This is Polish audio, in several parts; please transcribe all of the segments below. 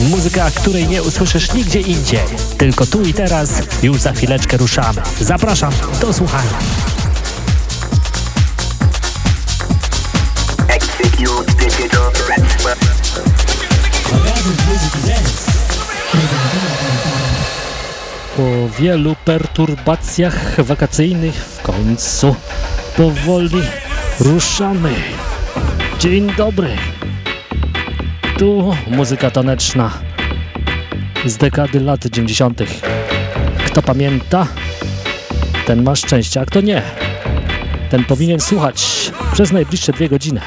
Muzyka, której nie usłyszysz nigdzie indziej. Tylko tu i teraz, już za chwileczkę ruszamy. Zapraszam do słuchania. Po wielu perturbacjach wakacyjnych w końcu powoli ruszamy. Dzień dobry. Tu muzyka taneczna z dekady lat 90. Kto pamięta, ten ma szczęście, a kto nie, ten powinien słuchać przez najbliższe dwie godziny.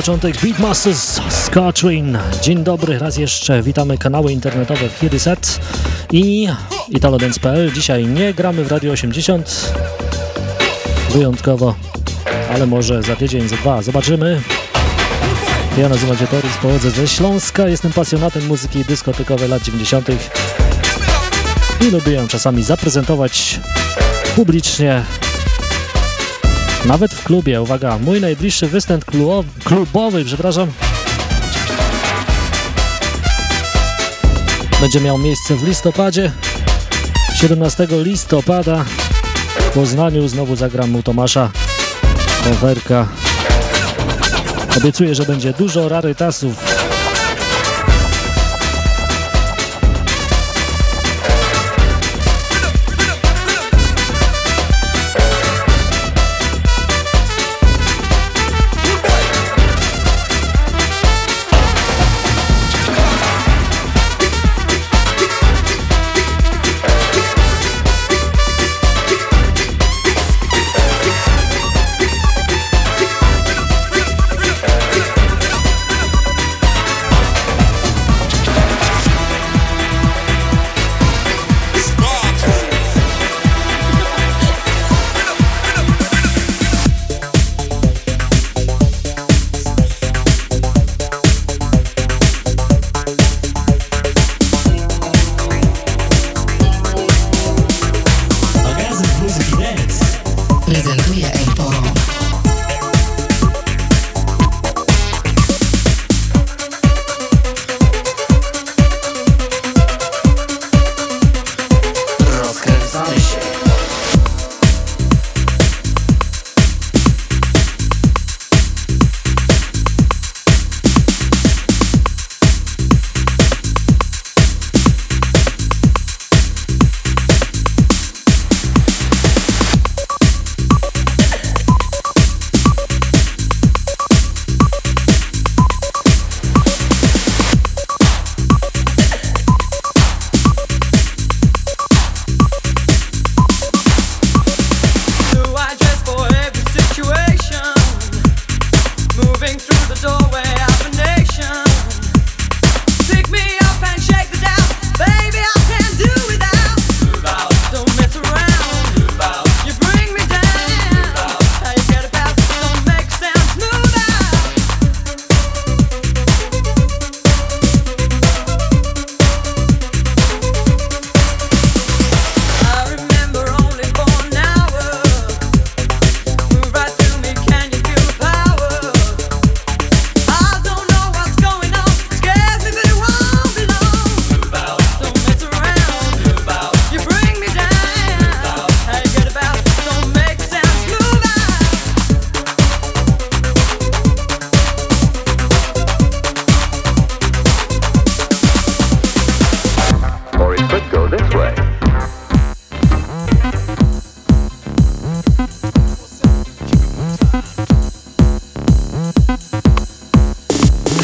Początek Beatmasters Scartrain. Dzień dobry, raz jeszcze witamy kanały internetowe w Here Set i italodance.pl. Dzisiaj nie gramy w Radio 80, wyjątkowo, ale może za tydzień, za dwa, zobaczymy. Ja nazywam się Torys, pochodzę ze Śląska, jestem pasjonatem muzyki dyskotekowej lat 90. i lubię ją czasami zaprezentować publicznie nawet w klubie, uwaga, mój najbliższy występ klubowy, przepraszam, będzie miał miejsce w listopadzie. 17 listopada w Poznaniu znowu zagram u Tomasza Kowerka. Obiecuję, że będzie dużo rarytasów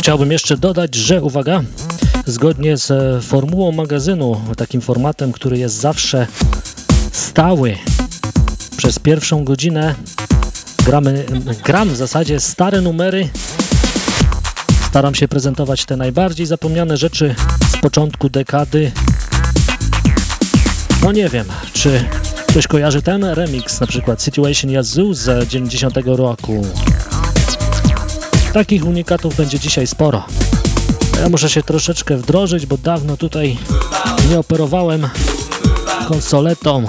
Chciałbym jeszcze dodać, że uwaga, zgodnie z e, formułą magazynu, takim formatem, który jest zawsze stały, przez pierwszą godzinę gramy, gram w zasadzie stare numery. Staram się prezentować te najbardziej zapomniane rzeczy z początku dekady. No nie wiem, czy ktoś kojarzy ten remix, na przykład Situation Yazoo z 90 roku. Takich unikatów będzie dzisiaj sporo. Ja muszę się troszeczkę wdrożyć, bo dawno tutaj nie operowałem konsoletą.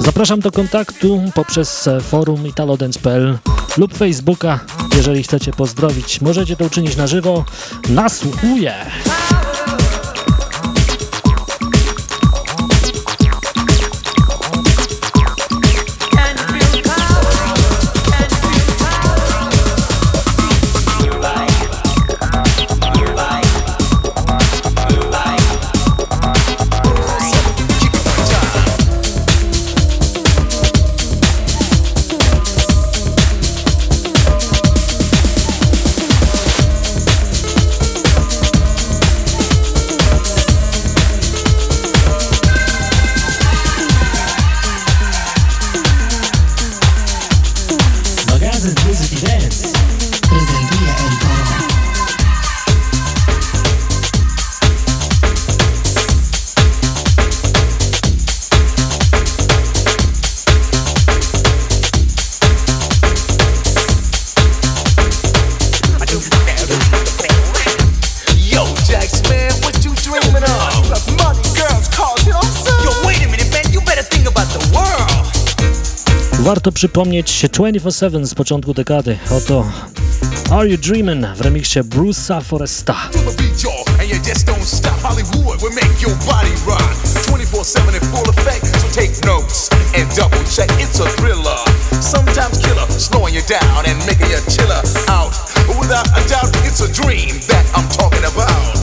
Zapraszam do kontaktu poprzez forum italodance.pl lub Facebooka. Jeżeli chcecie pozdrowić, możecie to uczynić na żywo. Nasłuchuję! Przypomnieć 24-7 z początku dekady. Oto Are You Dreamin' w remiksie Bruce'a Foresta. Sometimes killer, slowing you down and making you chiller out. Without a doubt, it's a dream that I'm talking about.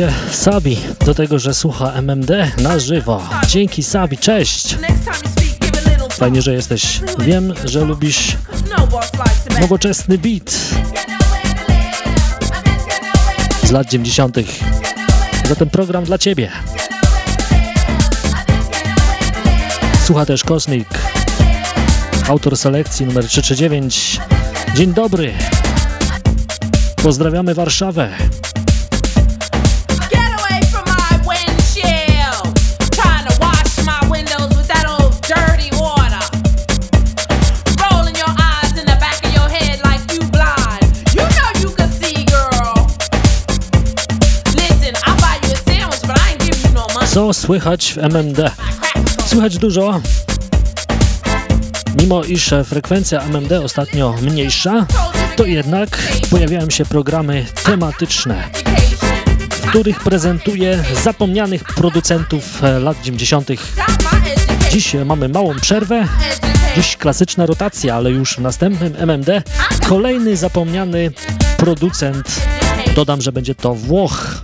Się Sabi do tego, że słucha MMD na żywo. Dzięki Sabi, cześć! Fajnie, że jesteś. Wiem, że lubisz nowoczesny beat z lat 90. Zatem program dla Ciebie. Słucha też Kosmik, autor selekcji numer 339. Dzień dobry. Pozdrawiamy Warszawę. Co słychać w MMD? Słychać dużo, mimo iż frekwencja MMD ostatnio mniejsza, to jednak pojawiają się programy tematyczne, w których prezentuje zapomnianych producentów lat 90. Dziś mamy małą przerwę, dziś klasyczna rotacja, ale już w następnym MMD kolejny zapomniany producent. Dodam, że będzie to Włoch.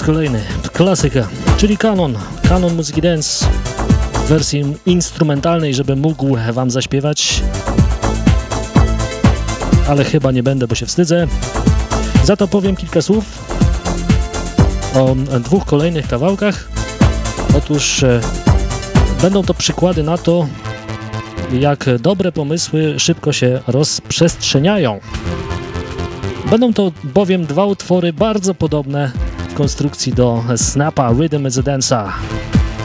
Raz kolejny, klasyka, czyli kanon, kanon muzyki dance w wersji instrumentalnej, żeby mógł wam zaśpiewać, ale chyba nie będę, bo się wstydzę. Za to powiem kilka słów o dwóch kolejnych kawałkach. Otóż e, będą to przykłady na to, jak dobre pomysły szybko się rozprzestrzeniają. Będą to bowiem dwa utwory bardzo podobne konstrukcji do Snapa Rhythm is a Dance'a.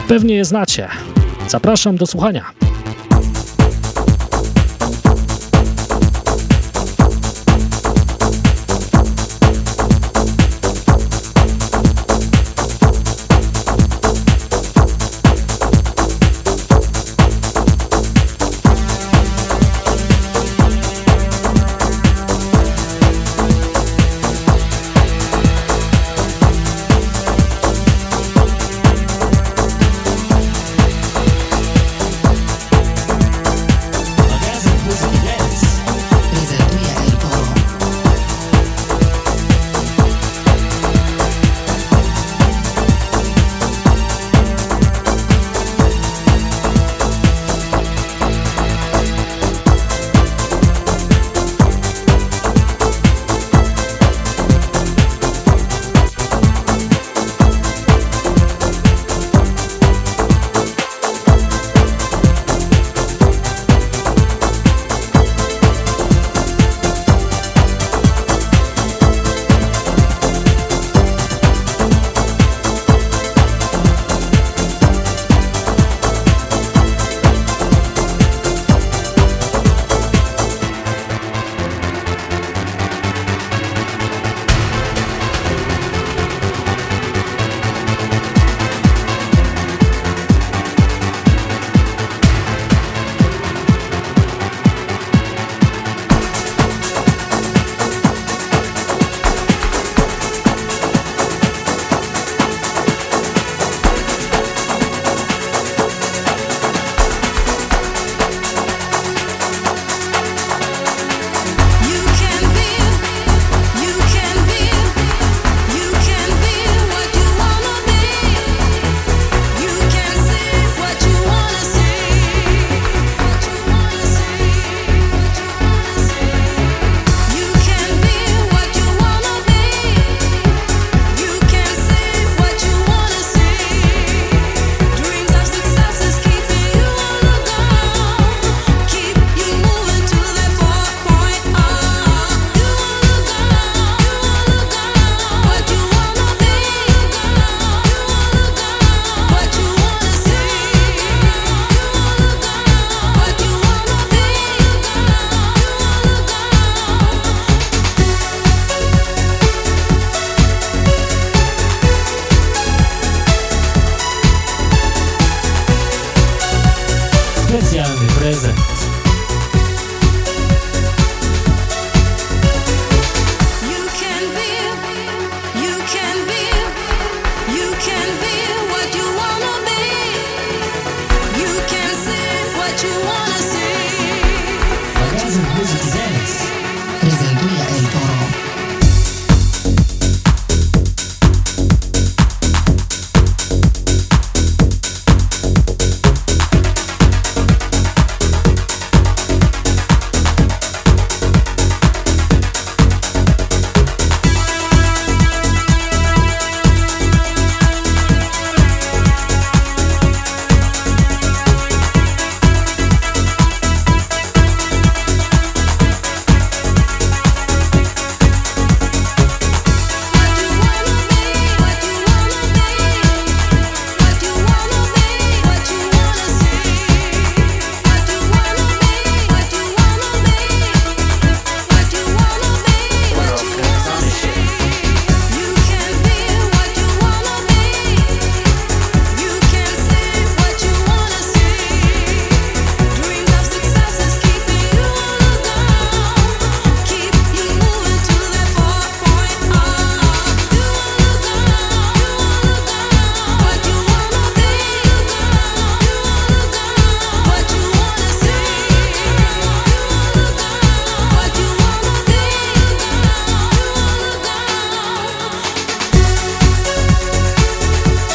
Pewnie je znacie. Zapraszam do słuchania.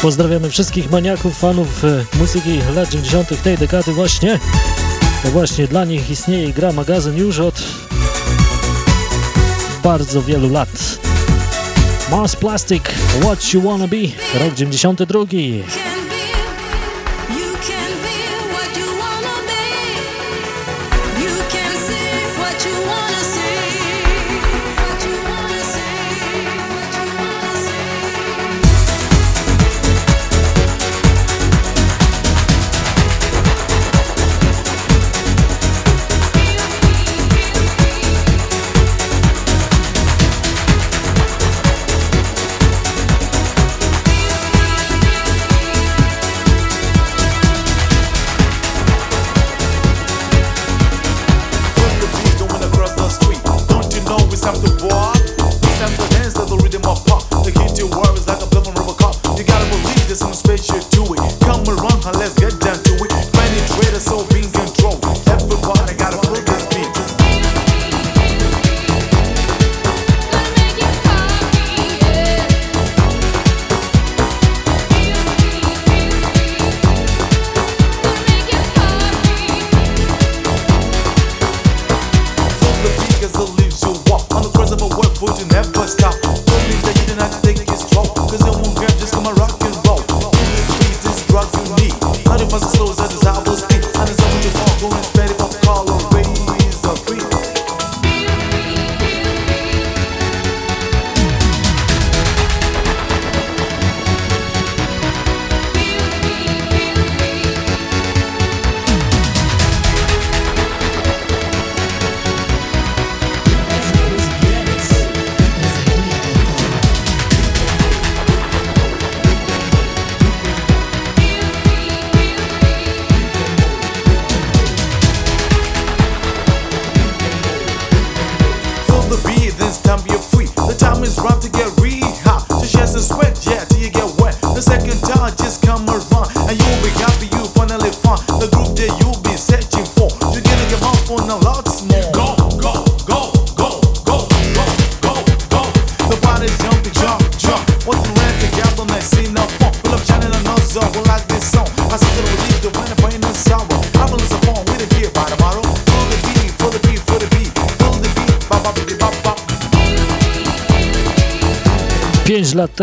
Pozdrawiamy wszystkich maniaków, fanów e, muzyki lat 90. tej dekady właśnie. Właśnie dla nich istnieje i gra magazyn już od bardzo wielu lat. Mars Plastic, What You Wanna Be, rok 92.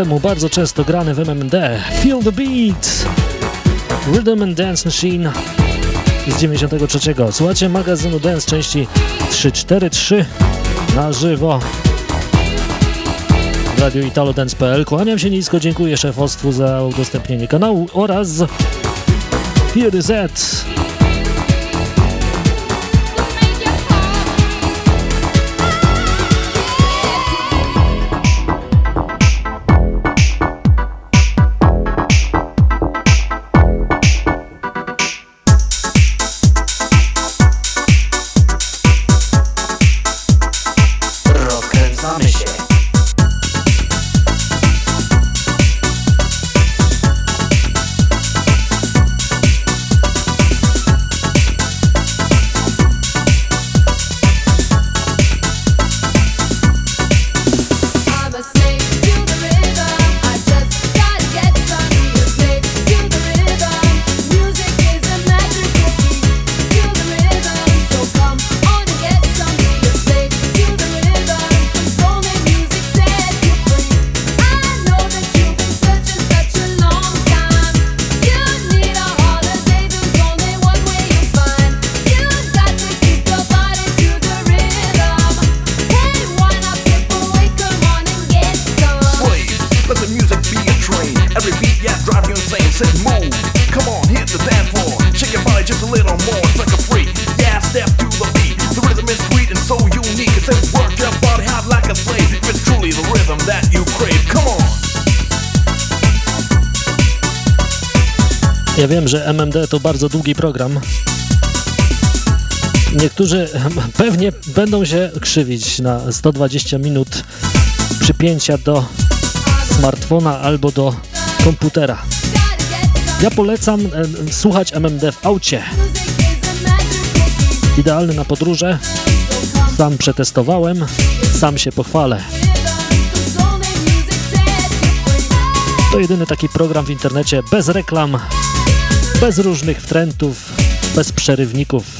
temu bardzo często grany w MMD. Feel the Beat! Rhythm and Dance Machine z 93. Słuchajcie magazynu Dance części 343 na żywo w radiu italodance.pl. Kłaniam się nisko, dziękuję szefostwu za udostępnienie kanału oraz Here Ja MMD to bardzo długi program. Niektórzy pewnie będą się krzywić na 120 minut przypięcia do smartfona albo do komputera. Ja polecam e, słuchać MMD w aucie. Idealny na podróże. Sam przetestowałem, sam się pochwalę. To jedyny taki program w internecie bez reklam, bez różnych wtrętów, bez przerywników.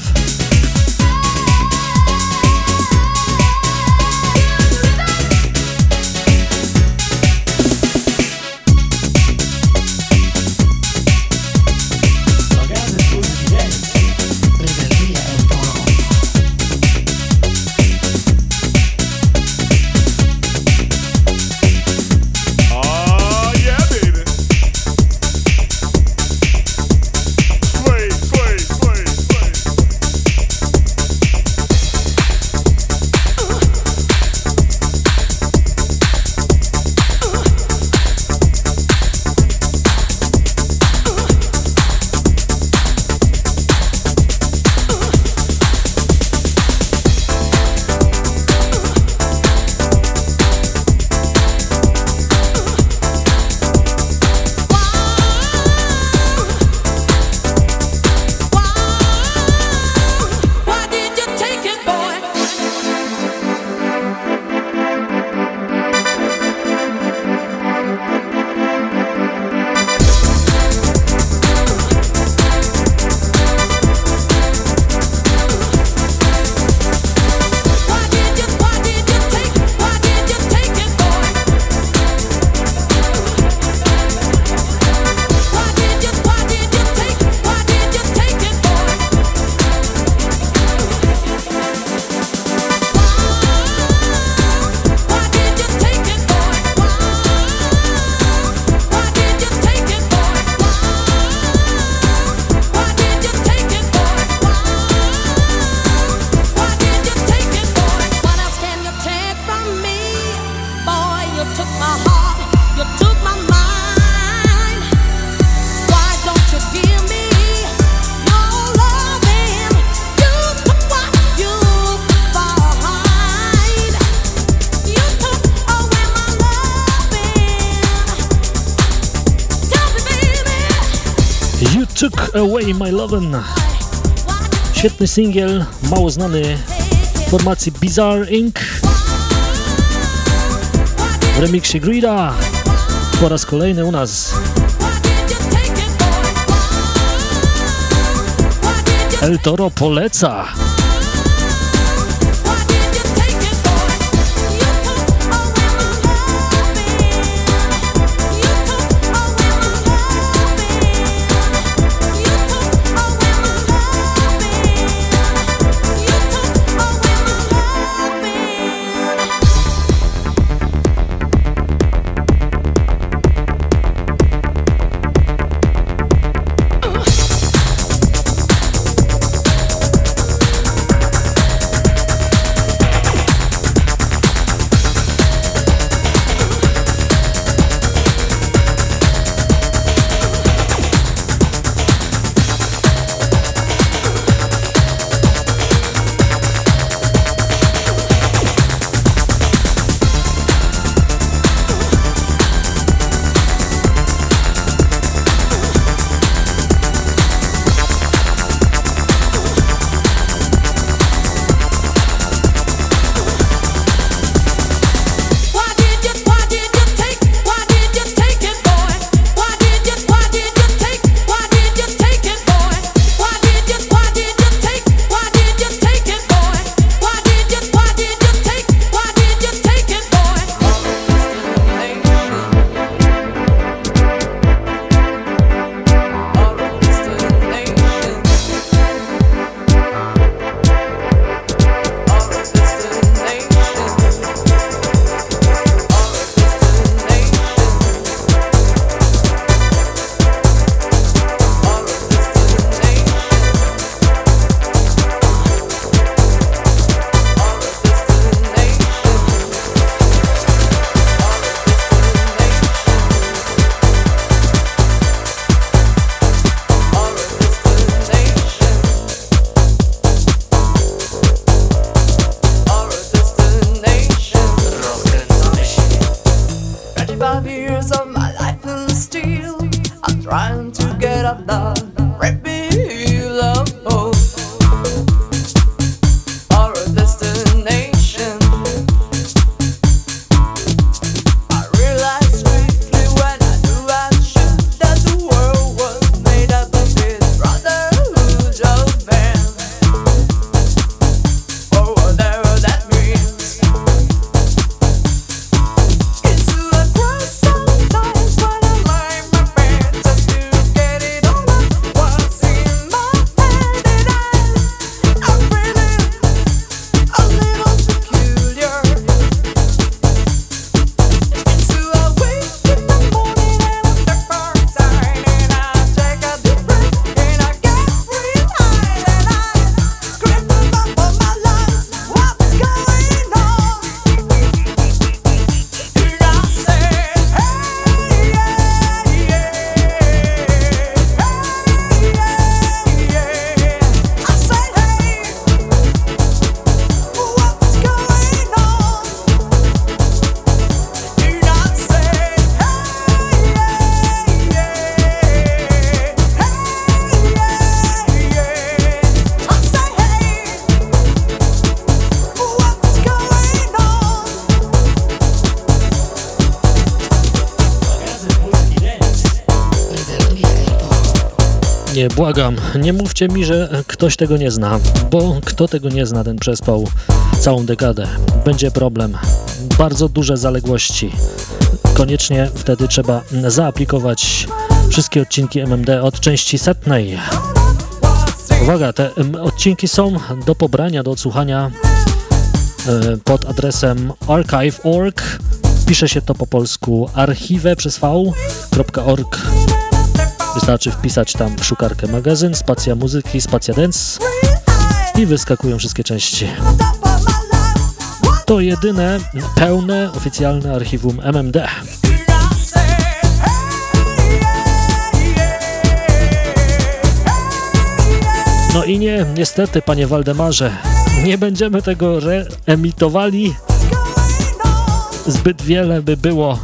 Lovin'. Świetny singiel, mało znany formacji Bizarre Inc. W remiksie Greeda po raz kolejny u nas. El Toro poleca. Błagam, nie mówcie mi, że ktoś tego nie zna, bo kto tego nie zna, ten przespał całą dekadę. Będzie problem. Bardzo duże zaległości. Koniecznie wtedy trzeba zaaplikować wszystkie odcinki MMD od części setnej. Uwaga, te odcinki są do pobrania, do odsłuchania e, pod adresem archive.org. Pisze się to po polsku archiwę przez v.org. Wystarczy wpisać tam w szukarkę magazyn, spacja muzyki, spacja dance i wyskakują wszystkie części. To jedyne pełne, oficjalne archiwum MMD. No i nie, niestety, panie Waldemarze, nie będziemy tego reemitowali. Zbyt wiele by było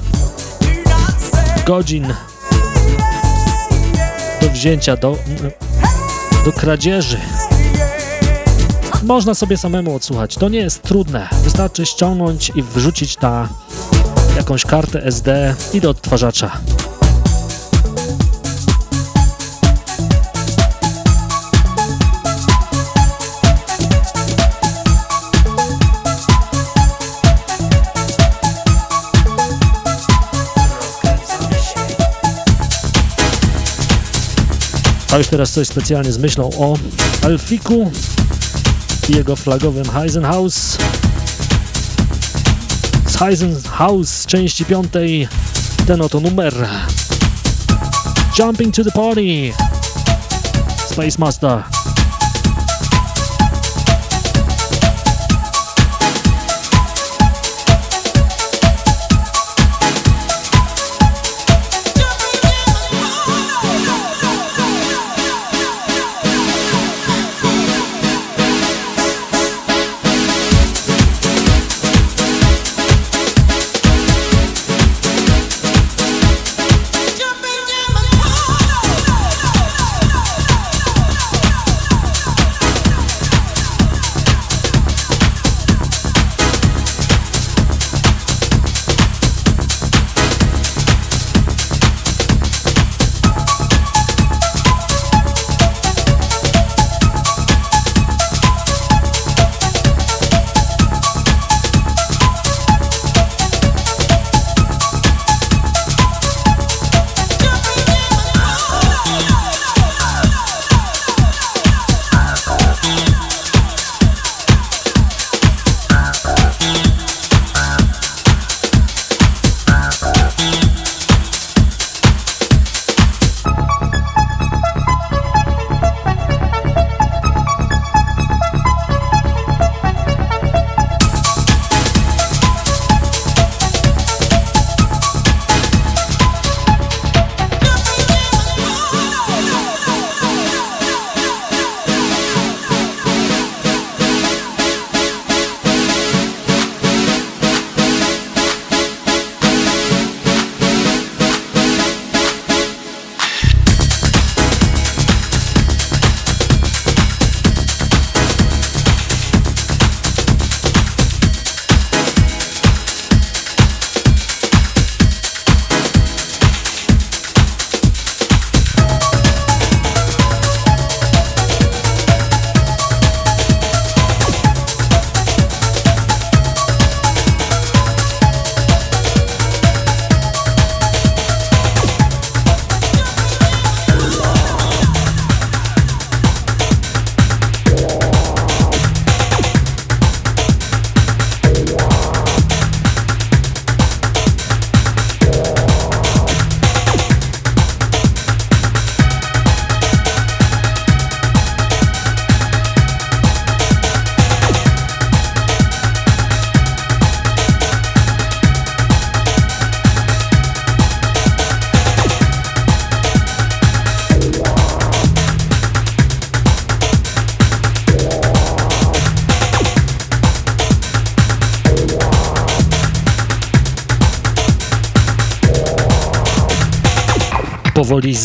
godzin wzięcia, do, do kradzieży. Można sobie samemu odsłuchać, to nie jest trudne. Wystarczy ściągnąć i wrzucić na jakąś kartę SD i do odtwarzacza. A już teraz coś specjalnie z myślą o Alfiku i jego flagowym Heisenhaus. Z Heisenhaus z części piątej ten oto numer. Jumping to the party. Space Master.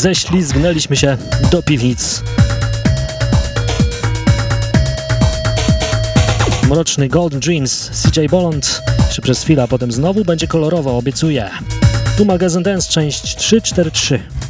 Ześlizgnęliśmy się do piwnic. Mroczny Golden Dreams CJ Bolland jeszcze przez chwilę, a potem znowu będzie kolorowo, obiecuję. Tu magazyn Dance, część 343.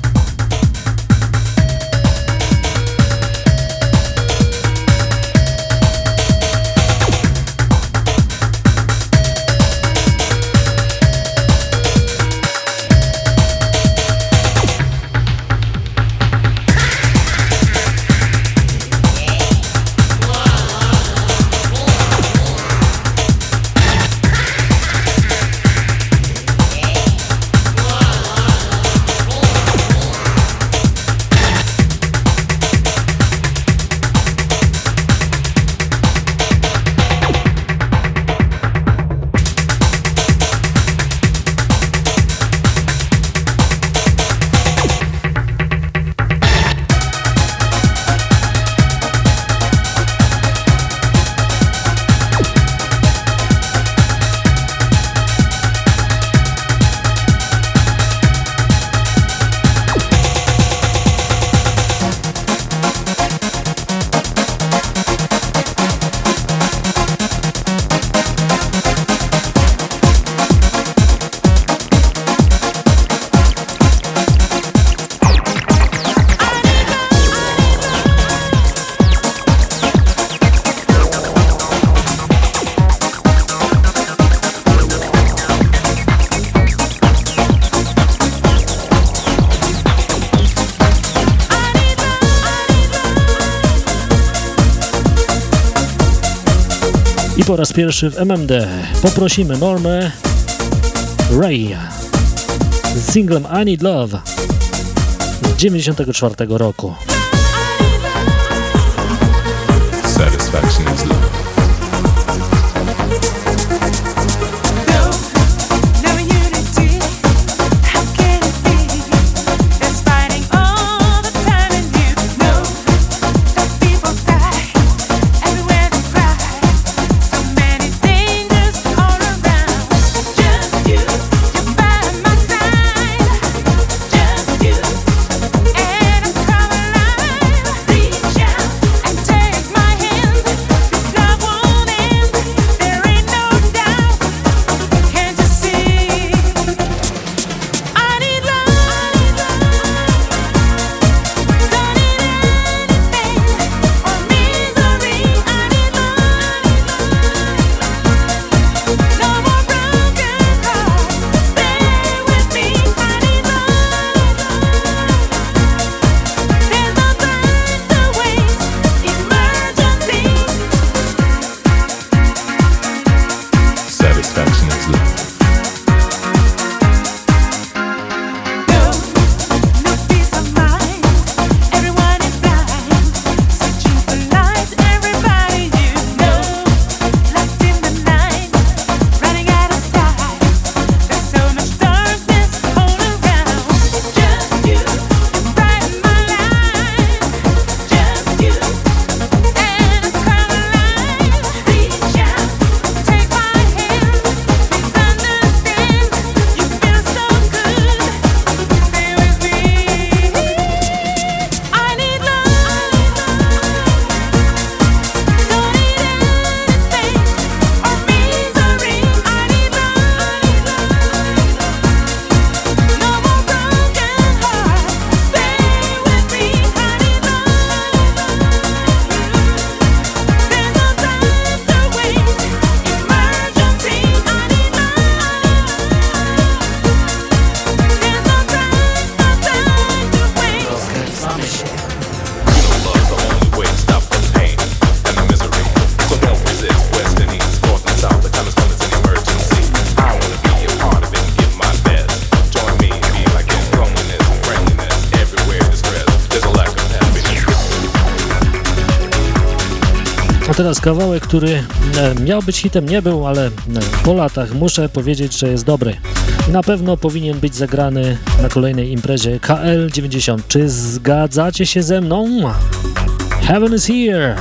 raz pierwszy w MMD poprosimy Normę Ray z singlem I Need Love z 94 roku. Który e, miał być hitem, nie był, ale e, po latach muszę powiedzieć, że jest dobry. Na pewno powinien być zagrany na kolejnej imprezie KL90. Czy zgadzacie się ze mną? Heaven is here!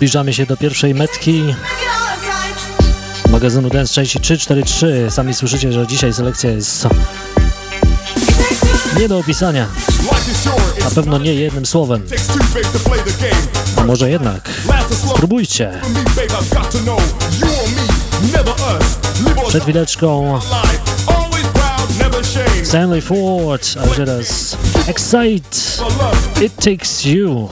Zbliżamy się do pierwszej metki magazynu Dance 6343. Sami słyszycie, że dzisiaj selekcja jest nie do opisania. Na pewno nie jednym słowem. A może jednak? Spróbujcie. Przed chwileczką Stanley Ford, a teraz Excite, It Takes You.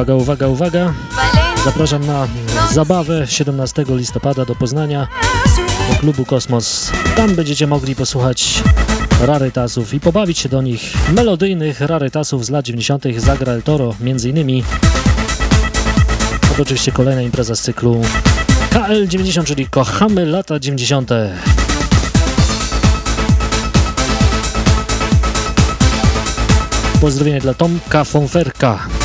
Uwaga, uwaga, uwaga. Zapraszam na zabawę 17 listopada do Poznania do klubu Kosmos. Tam będziecie mogli posłuchać rarytasów i pobawić się do nich melodyjnych rarytasów z lat 90. Zagra El Toro innymi. To oczywiście kolejna impreza z cyklu KL90, czyli Kochamy lata 90. Pozdrowienie dla Tomka Fonferka.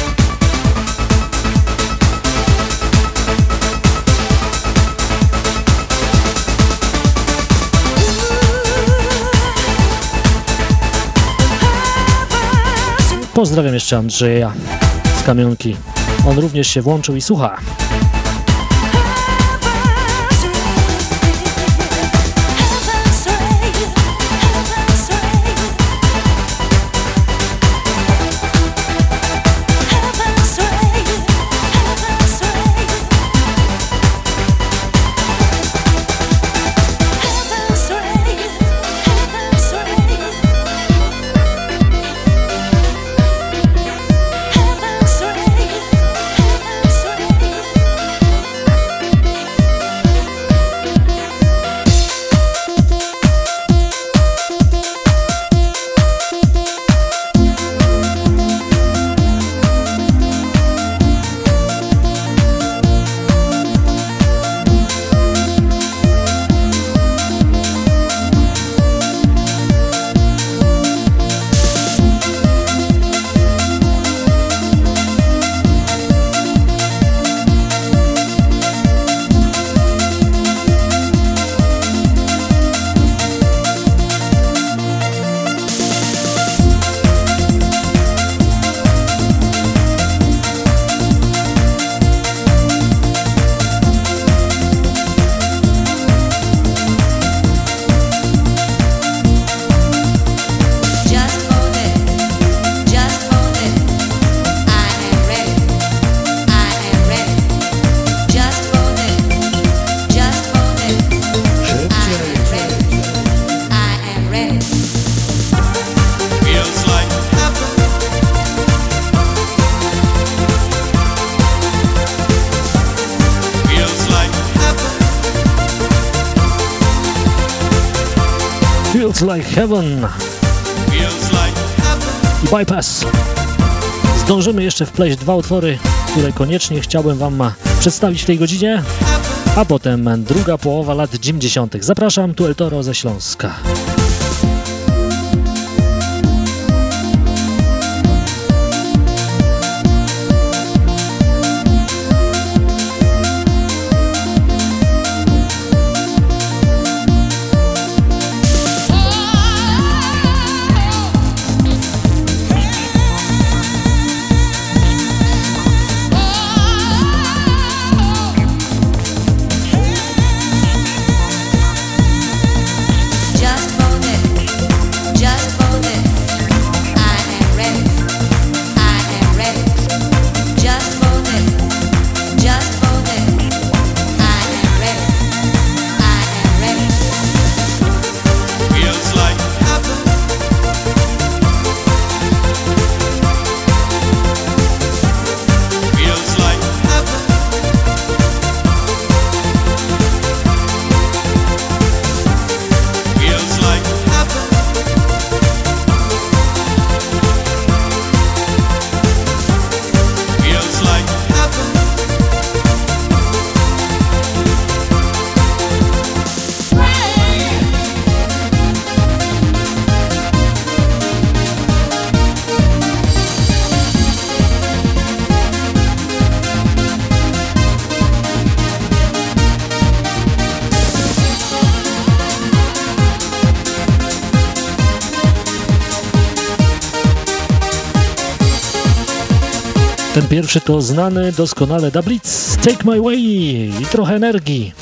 Pozdrawiam jeszcze Andrzeja z Kamionki. On również się włączył i słucha. Heaven i Bypass. Zdążymy jeszcze wpleść dwa utwory, które koniecznie chciałbym Wam przedstawić w tej godzinie, a potem druga połowa lat 90. Zapraszam, tu El Toro ze Śląska. Pierwszy to znany doskonale Da Blitz, Take My Way i trochę energii.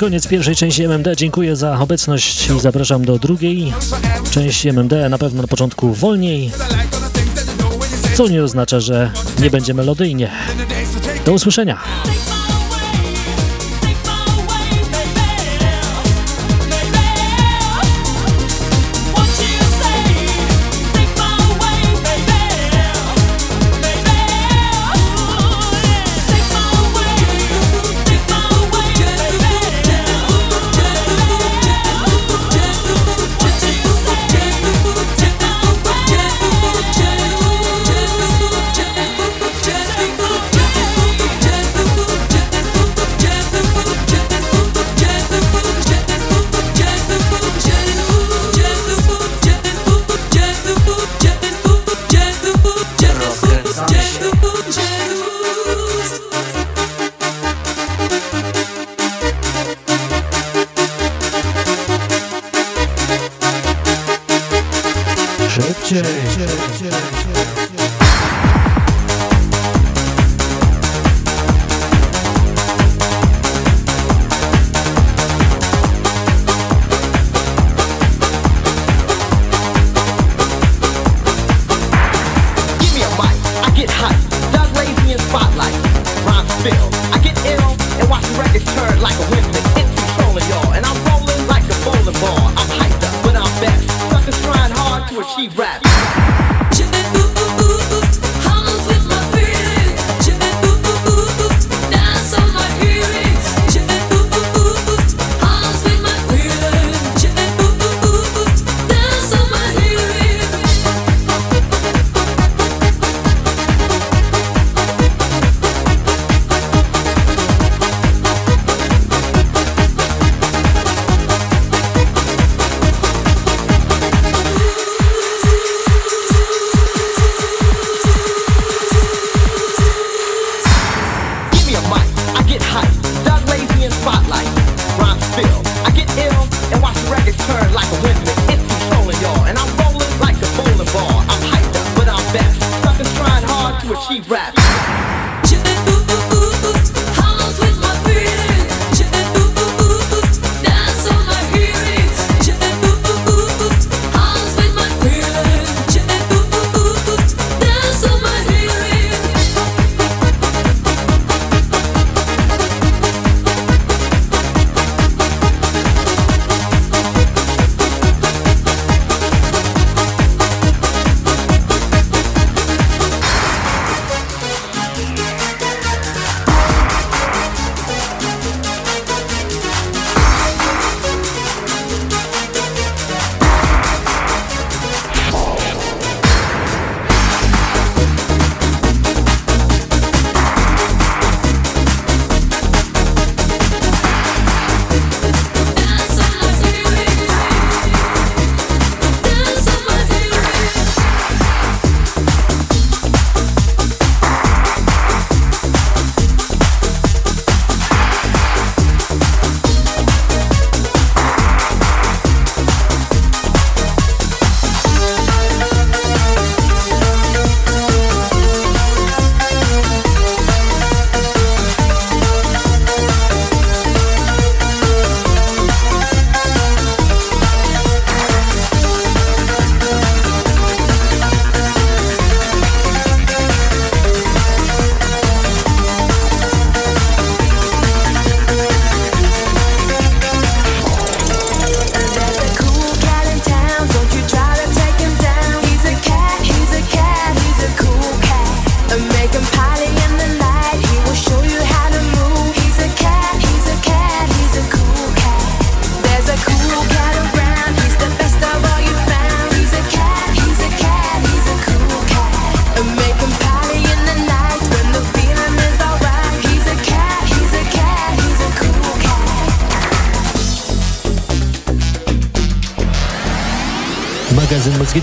Koniec pierwszej części MMD. Dziękuję za obecność i zapraszam do drugiej części MMD. Na pewno na początku wolniej, co nie oznacza, że nie będzie melodyjnie. Do usłyszenia.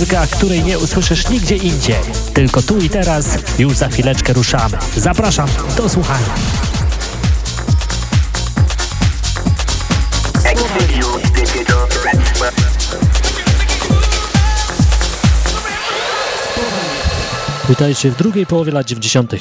Muzyka, której nie usłyszysz nigdzie indziej. Tylko tu i teraz, już za chwileczkę ruszamy. Zapraszam do słuchania. Witajcie w drugiej połowie lat 90.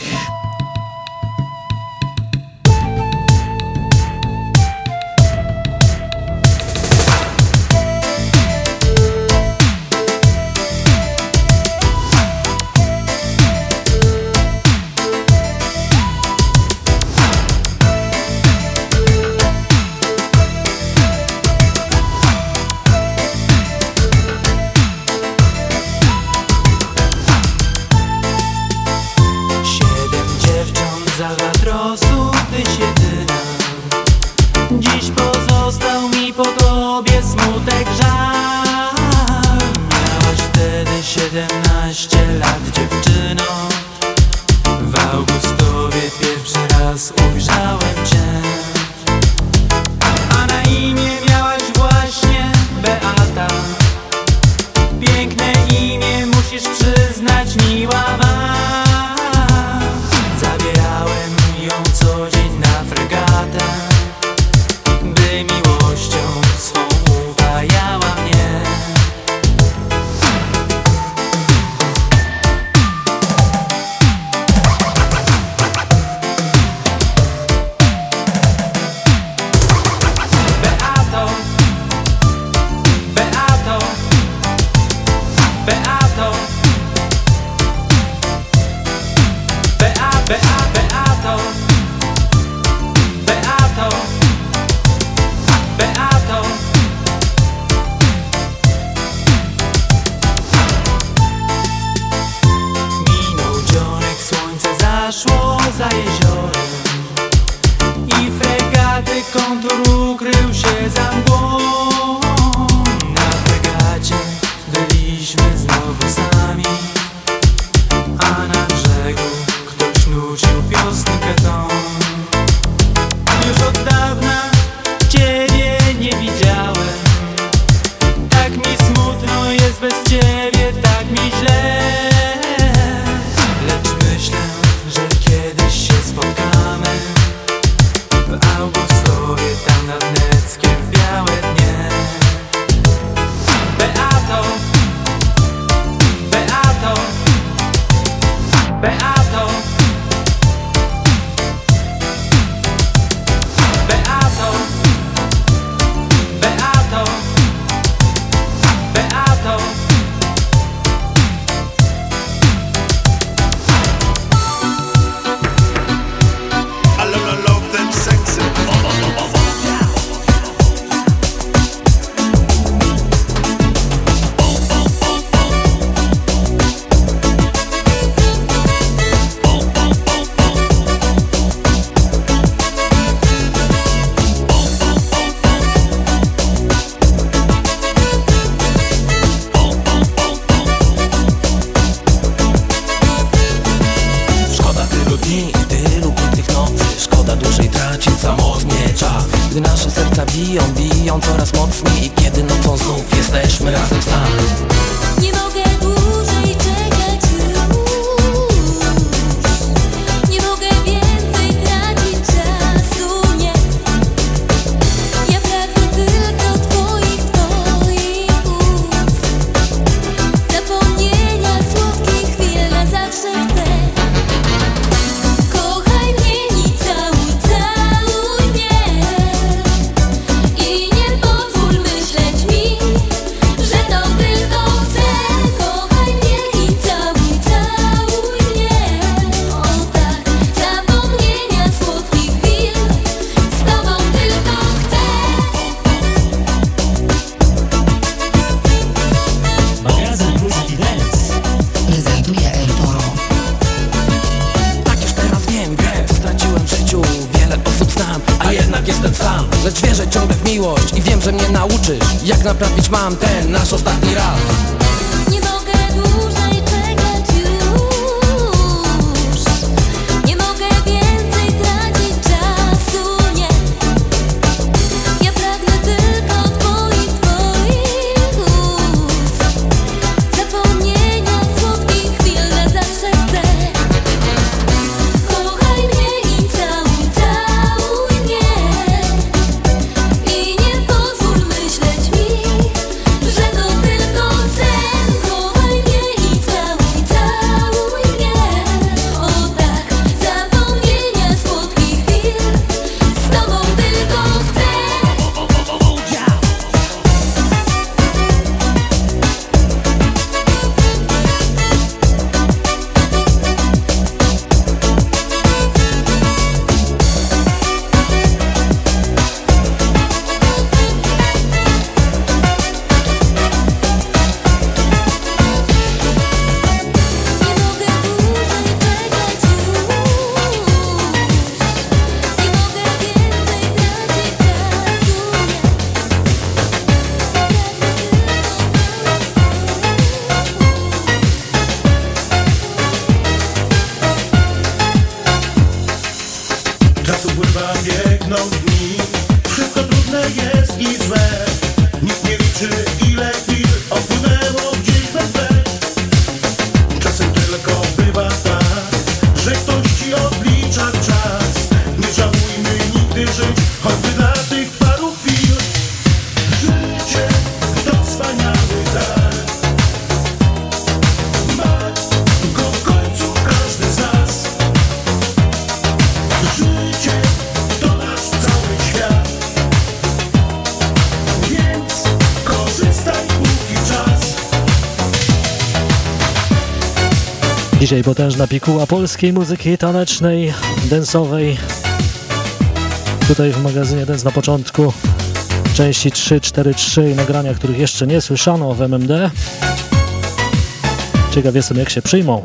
mam ten nasz ostatni raz Nie mogę dłużej czekać już Dzisiaj potężna pikuła polskiej muzyki tanecznej, densowej. Tutaj w magazynie Dance na początku części 3, 4, 3 nagrania, których jeszcze nie słyszano w MMD. Ciekaw jestem jak się przyjmą.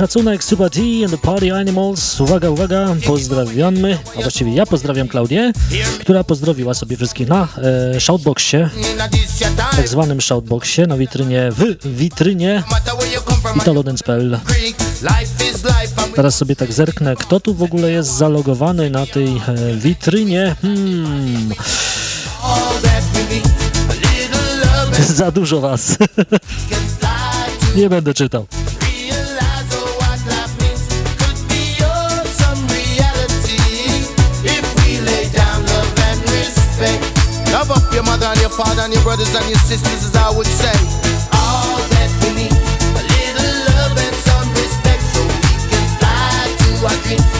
Szacunek, Super T and the Party Animals. Uwaga, uwaga, pozdrawiamy, a właściwie ja pozdrawiam Klaudię, która pozdrowiła sobie wszystkich na e, shoutboxie, tak zwanym shoutboxie, na witrynie, w witrynie italodance.pl. Teraz sobie tak zerknę, kto tu w ogóle jest zalogowany na tej e, witrynie. Hmm. Za dużo was. Nie będę czytał. Love up your mother and your father and your brothers and your sisters, as I would say. All that we need, a little love and some respect, so we can fly to our dreams.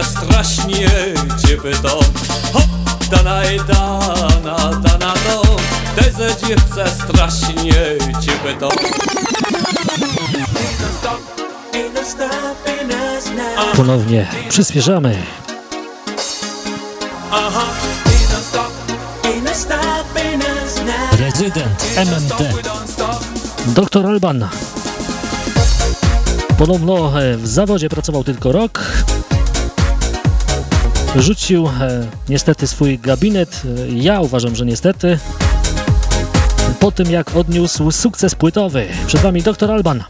Przestrasznie ciebie to Hop, dana i dana, dana to Teze dziewczę strasznie ciebie to Ponownie przyspieszamy. Rezydent MMD. Doktor Alban. Podobno e, w zawodzie pracował tylko rok. Rzucił e, niestety swój gabinet. E, ja uważam, że niestety. Po tym jak odniósł sukces płytowy. Przed Wami doktor Alban.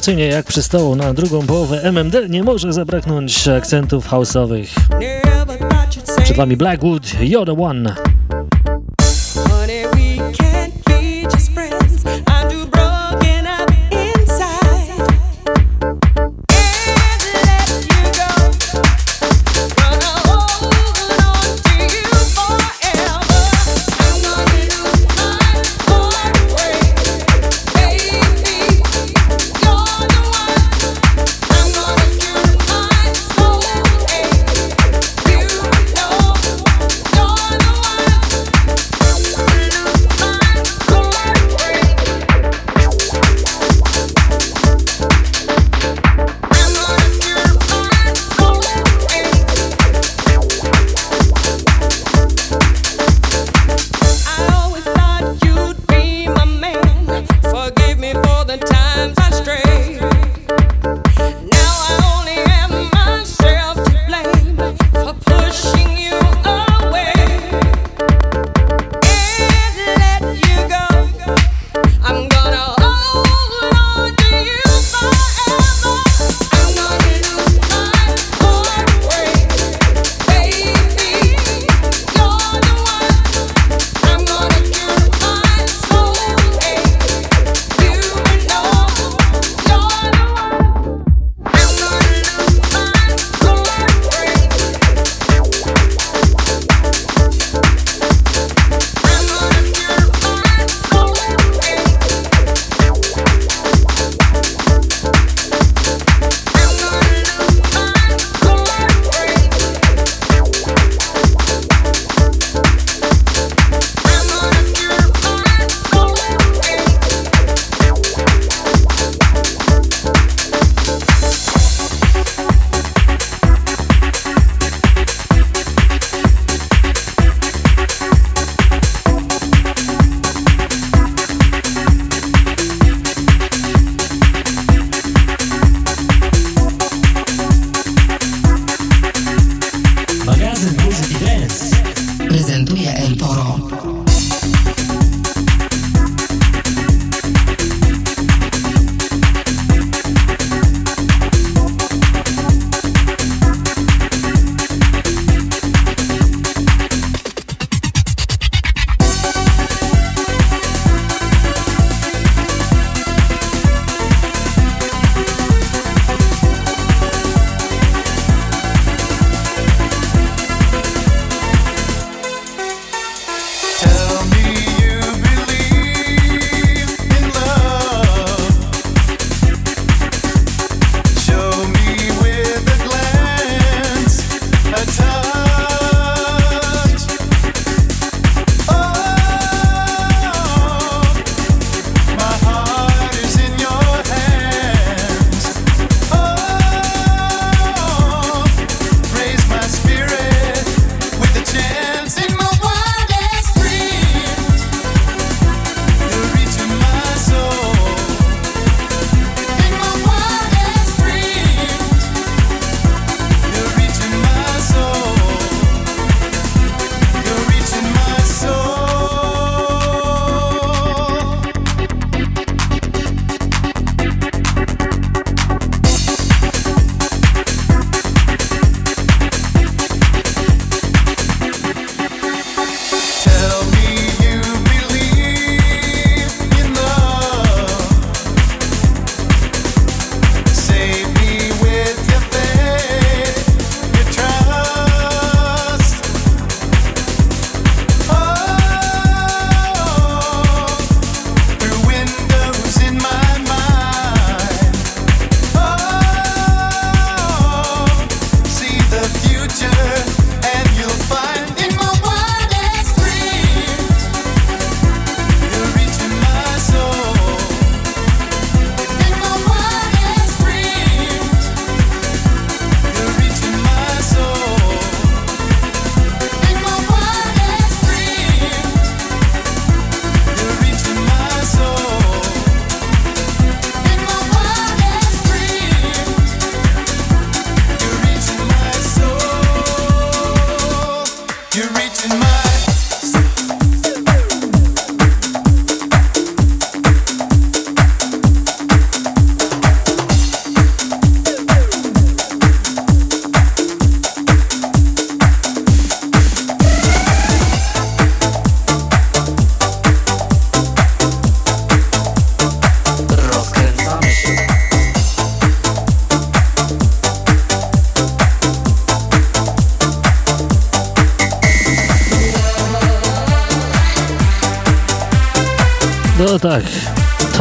Tradycyjnie jak przystało na drugą połowę MMD nie może zabraknąć akcentów house'owych. Przed Wami Blackwood, You're the One.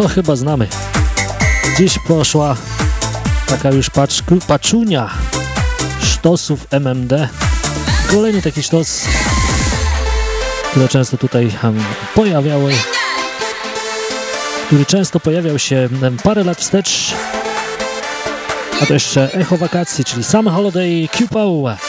Chyba znamy. Dziś poszła taka już paczku, paczunia sztosów MMD. Kolejny taki sztos, które często tutaj pojawiały, który często pojawiał się parę lat wstecz. A to jeszcze Echo Wakacji, czyli Summer Holiday. Sami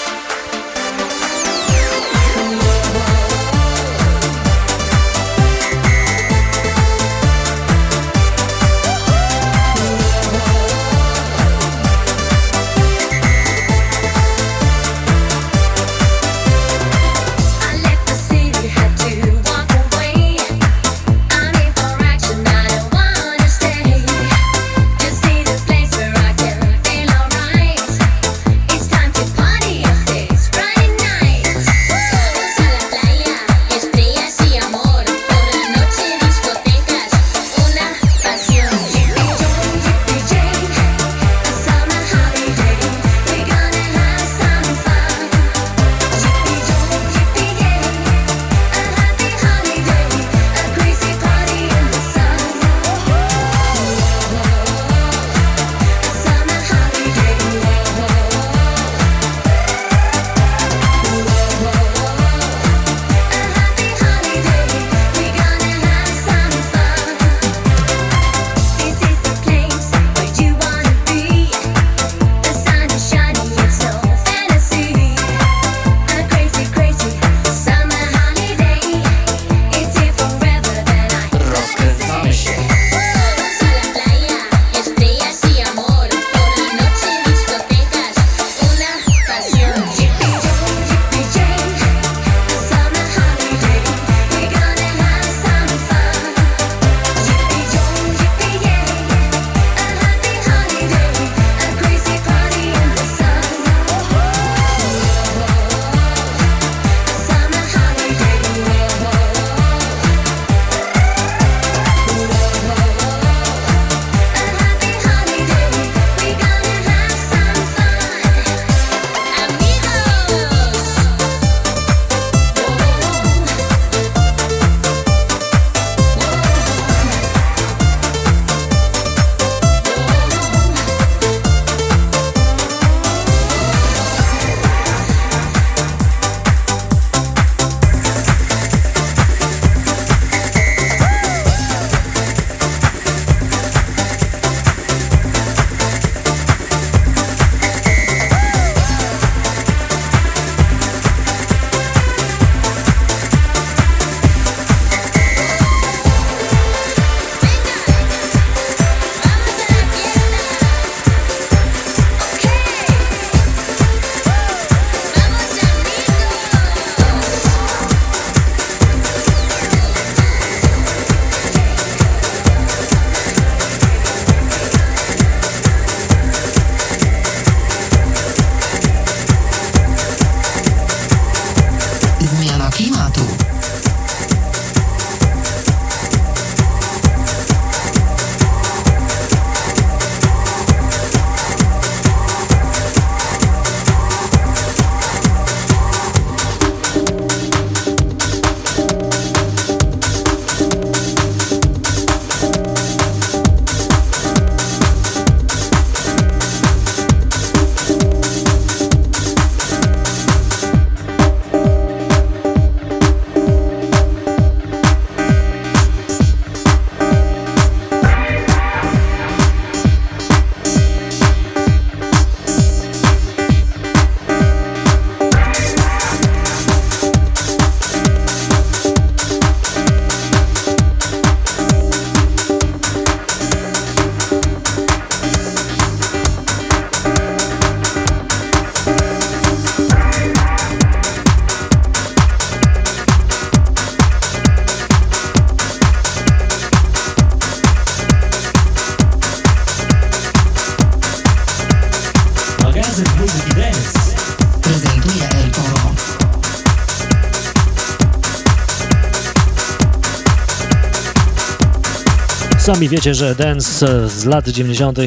wiecie, że dance z lat 90.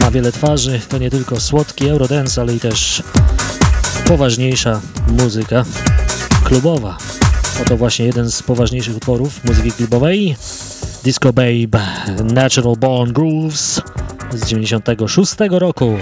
ma wiele twarzy. To nie tylko słodki eurodance, ale i też poważniejsza muzyka klubowa. Oto właśnie jeden z poważniejszych utworów muzyki klubowej. Disco Babe Natural Born Grooves z 96 roku.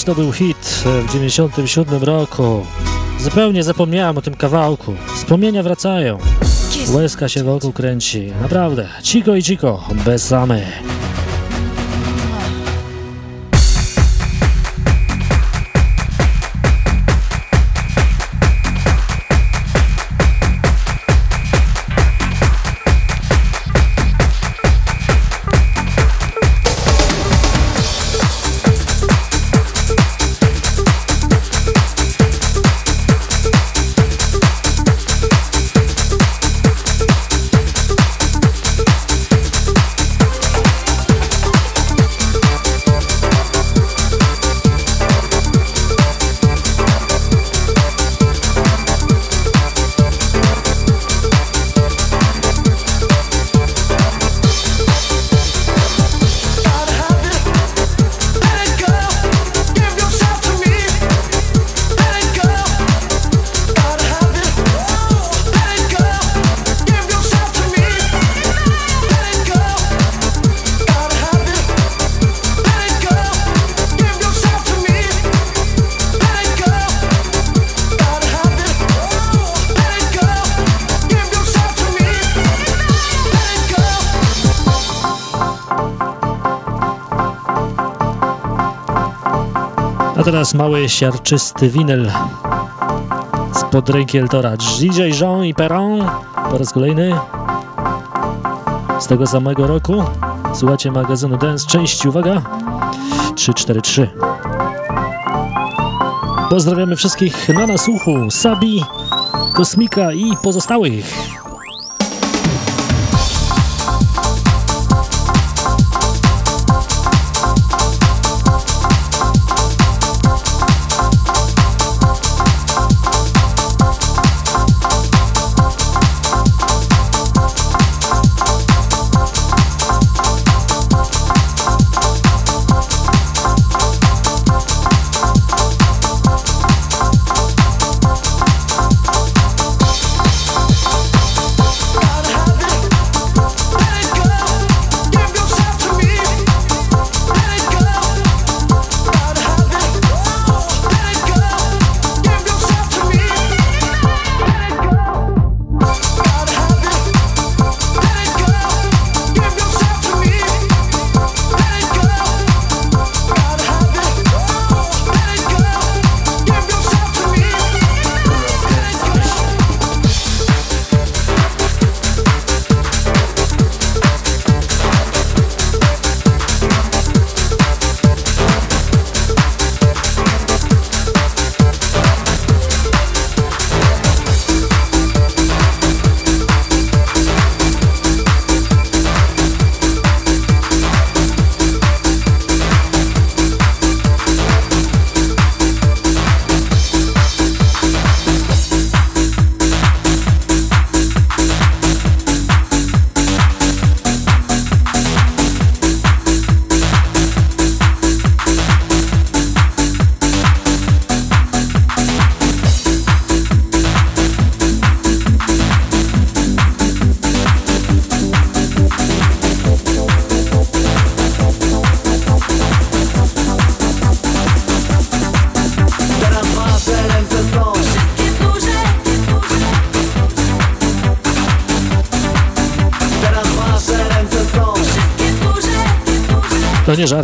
Ależ to był hit w 97 roku. Zupełnie zapomniałem o tym kawałku. Wspomnienia wracają. Łezka się wokół kręci. Naprawdę. Ciko i ciko. Bez samy. Teraz mały siarczysty winyl spod ręki Eltora. DJ Jean i Perron po raz kolejny z tego samego roku. Słuchajcie magazynu Dance, części, uwaga, 343. Pozdrawiamy wszystkich na nasłuchu, Sabi, Kosmika i pozostałych.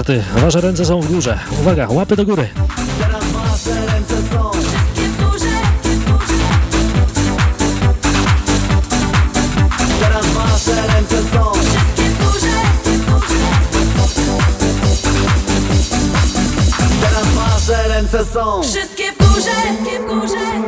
Wasze ręce są w górze. Uwaga, łapy do góry. Teraz wasze ręce są. Teraz ręce są. Teraz ręce są. Wszystkie w górze, wszystkie w górze.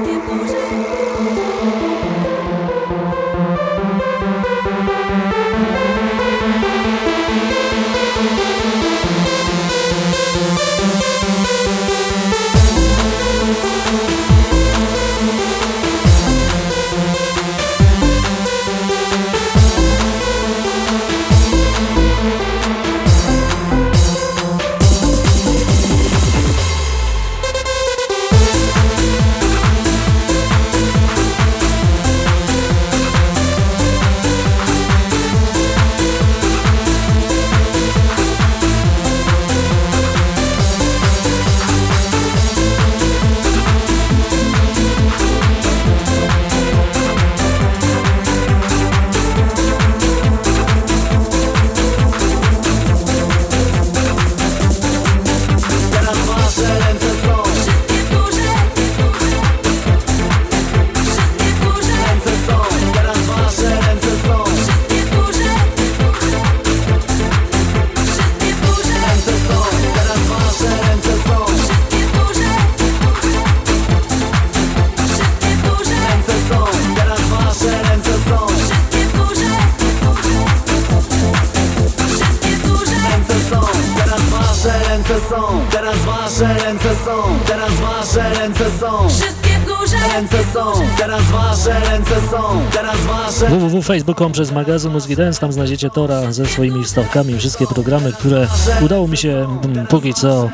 Wasze www.facebook.com przez magazyn Mózgi tam znajdziecie Tora ze swoimi wstawkami, wszystkie programy, które udało mi się mm, póki co,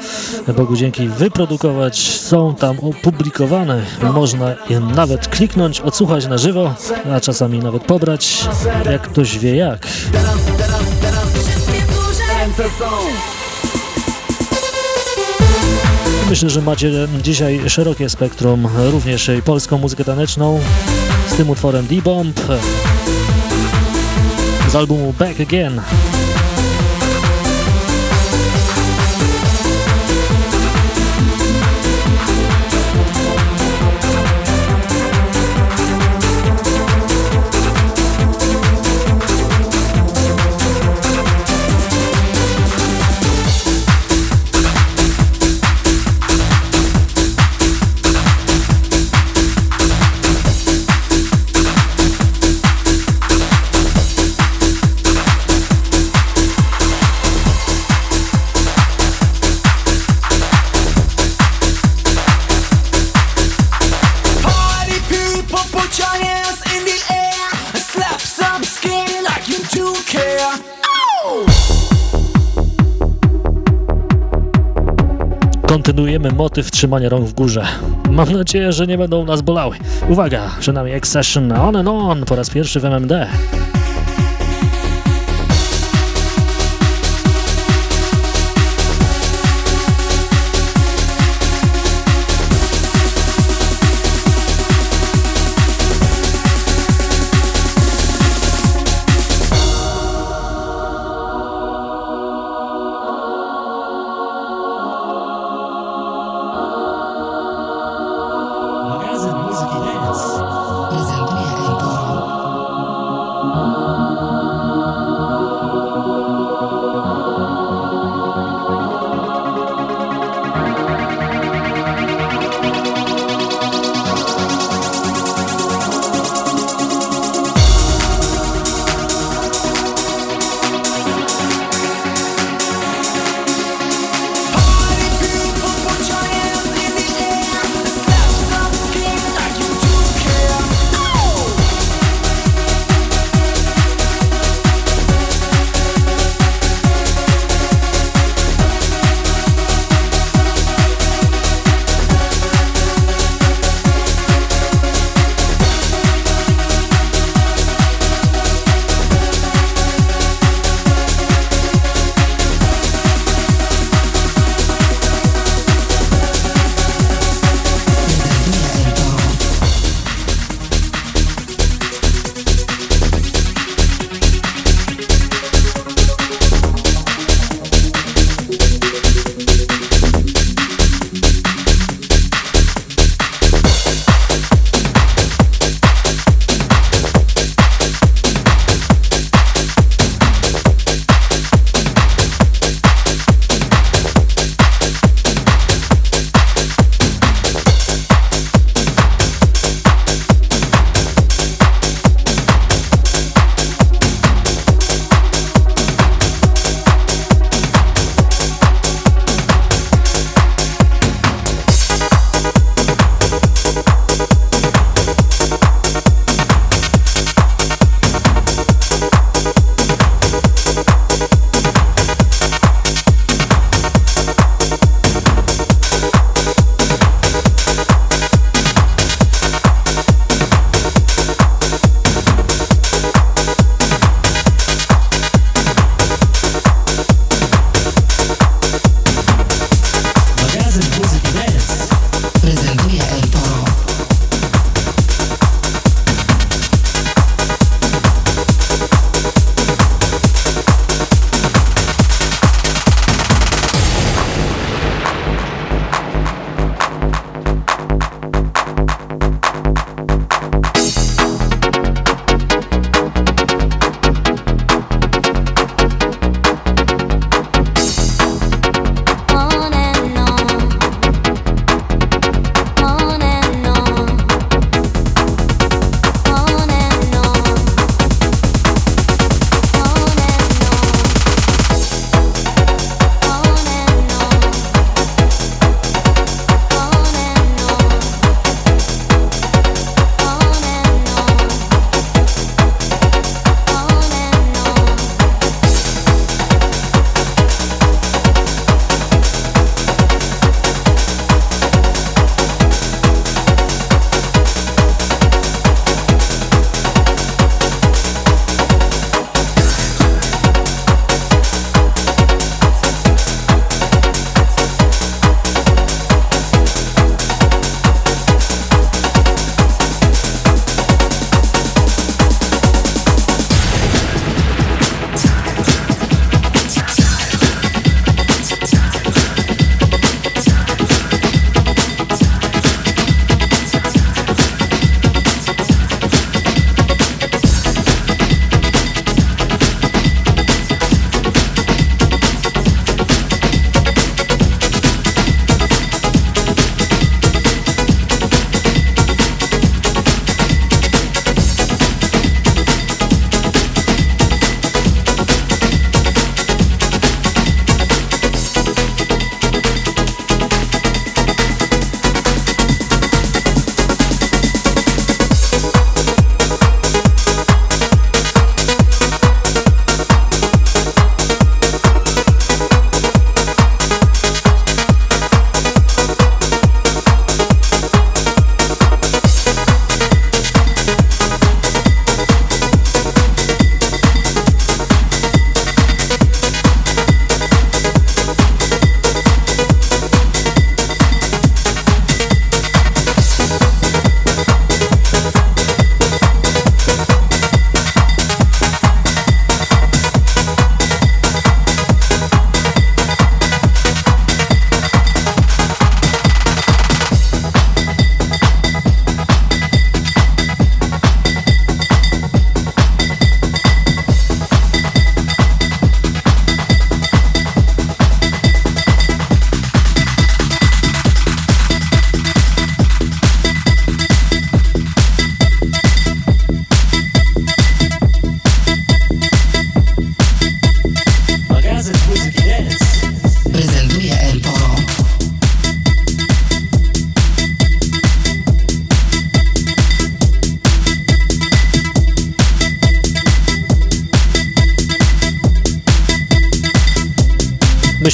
Bogu dzięki, wyprodukować, są tam opublikowane. Można je nawet kliknąć, odsłuchać na żywo, a czasami nawet pobrać, jak ktoś wie jak. Myślę, że macie dzisiaj szerokie spektrum, również polską muzykę taneczną z tym utworem D-Bomb album back again. Kontynuujemy motyw trzymania rąk w górze. Mam nadzieję, że nie będą nas bolały. Uwaga, przed nami Accession On and On po raz pierwszy w MMD.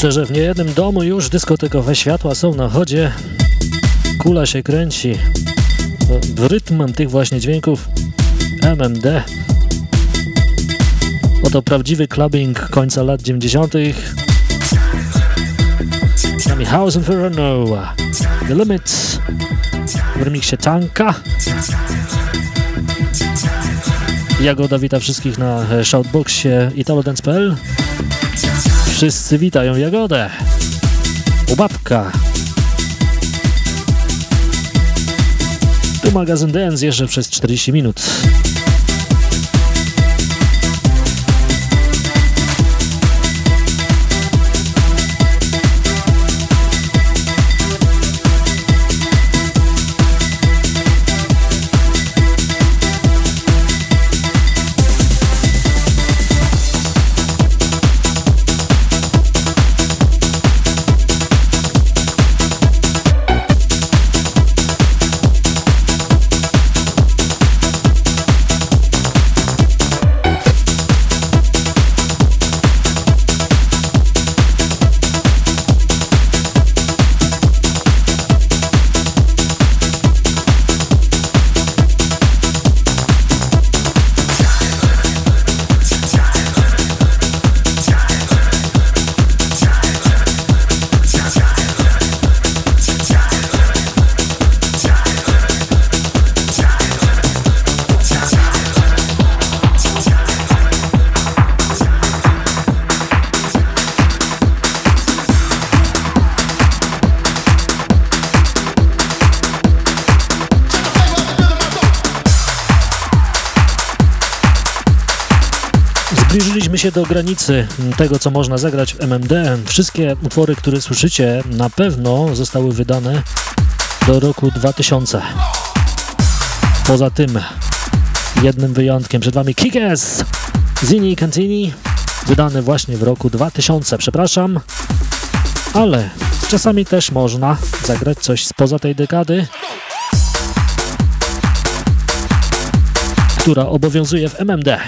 Myślę, że w niejednym domu już dyskotekowe światła są na chodzie. Kula się kręci w rytm tych właśnie dźwięków MMD. Oto prawdziwy clubbing końca lat 90. Z nami House Inferno, The Limits w remiksie Tanka. Jagoda wita wszystkich na shoutboxie italodance.pl. Wszyscy witają Jagodę. U babka. Tu magazyn Dance jeszcze przez 40 minut. Się do granicy tego, co można zagrać w MMD. Wszystkie utwory, które słyszycie, na pewno zostały wydane do roku 2000. Poza tym, jednym wyjątkiem, przed Wami Kikes Zini Cantini, wydany właśnie w roku 2000. Przepraszam, ale czasami też można zagrać coś spoza tej dekady. która obowiązuje w MMD.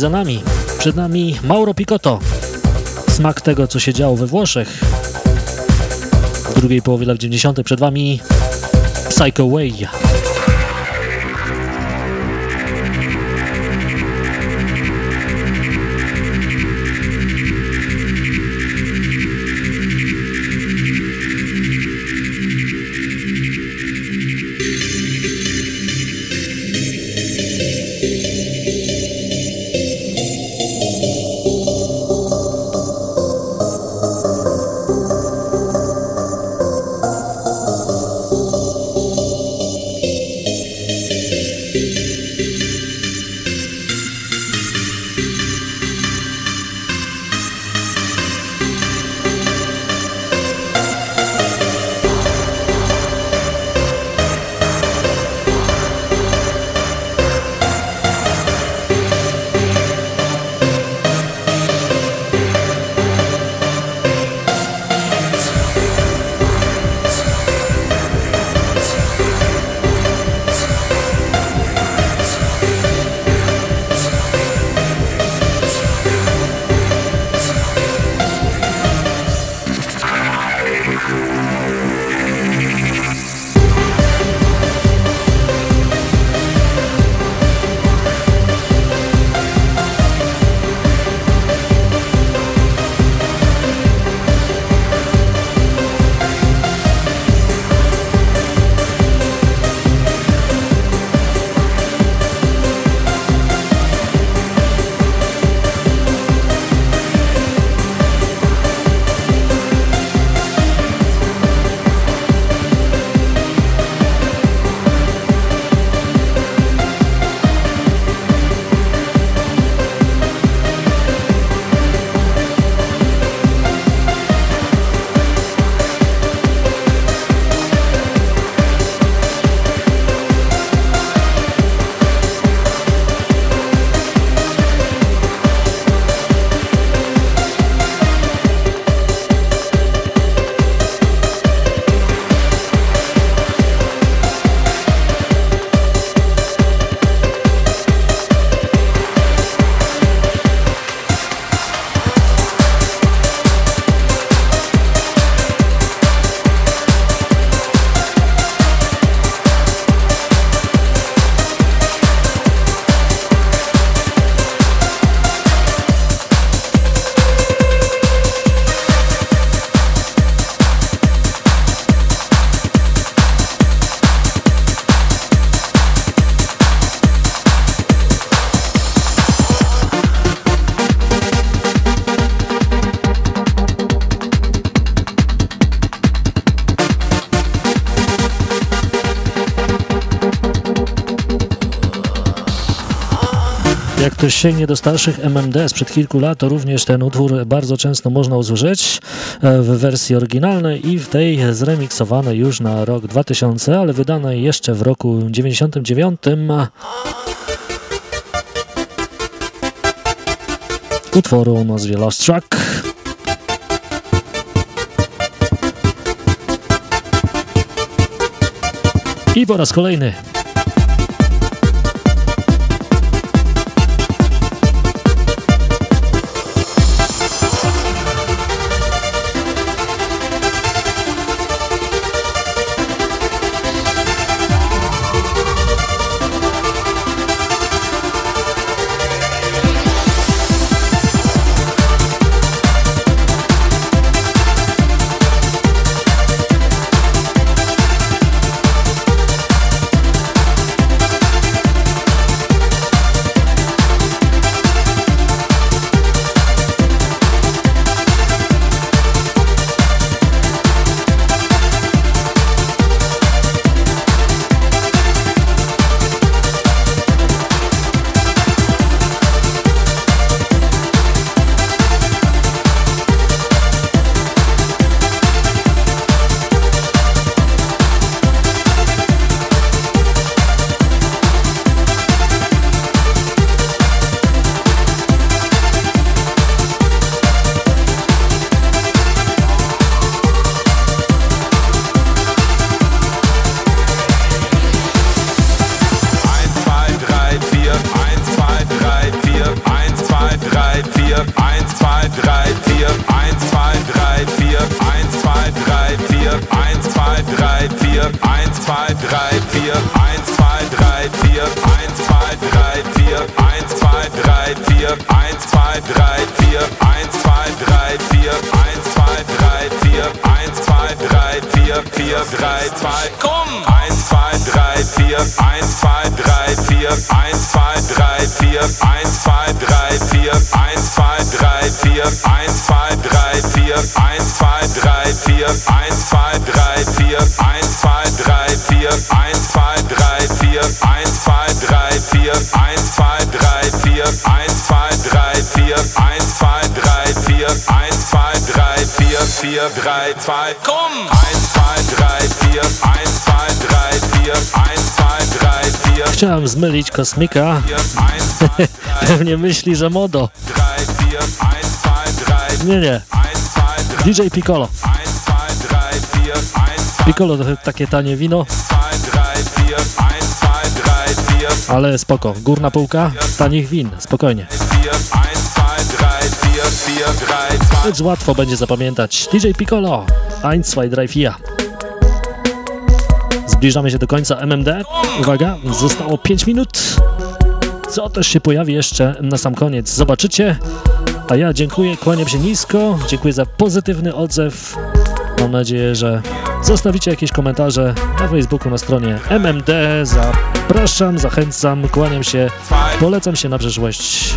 Za nami. Przed nami Mauro Picotto. Smak tego, co się działo we Włoszech. W drugiej połowie lat 90. przed wami Psycho Way. Ktoś sięgnie do starszych MMD sprzed kilku lat, to również ten utwór bardzo często można usłyszeć e, w wersji oryginalnej i w tej zremiksowanej już na rok 2000, ale wydanej jeszcze w roku 99. Utworu o nazwie Lost Track. I po raz kolejny zmylić kosmika. Pewnie myśli, że modo. Nie, nie. DJ Piccolo. Piccolo to takie tanie wino. Ale spoko. Górna półka tanich win. Spokojnie. Lecz łatwo będzie zapamiętać. DJ Piccolo. 1, 2, 3, 4. Zbliżamy się do końca MMD. Uwaga, zostało 5 minut. Co też się pojawi jeszcze na sam koniec, zobaczycie. A ja dziękuję, kłaniam się nisko, dziękuję za pozytywny odzew. Mam nadzieję, że zostawicie jakieś komentarze na Facebooku na stronie MMD. Zapraszam, zachęcam, kłaniam się, polecam się na przyszłość.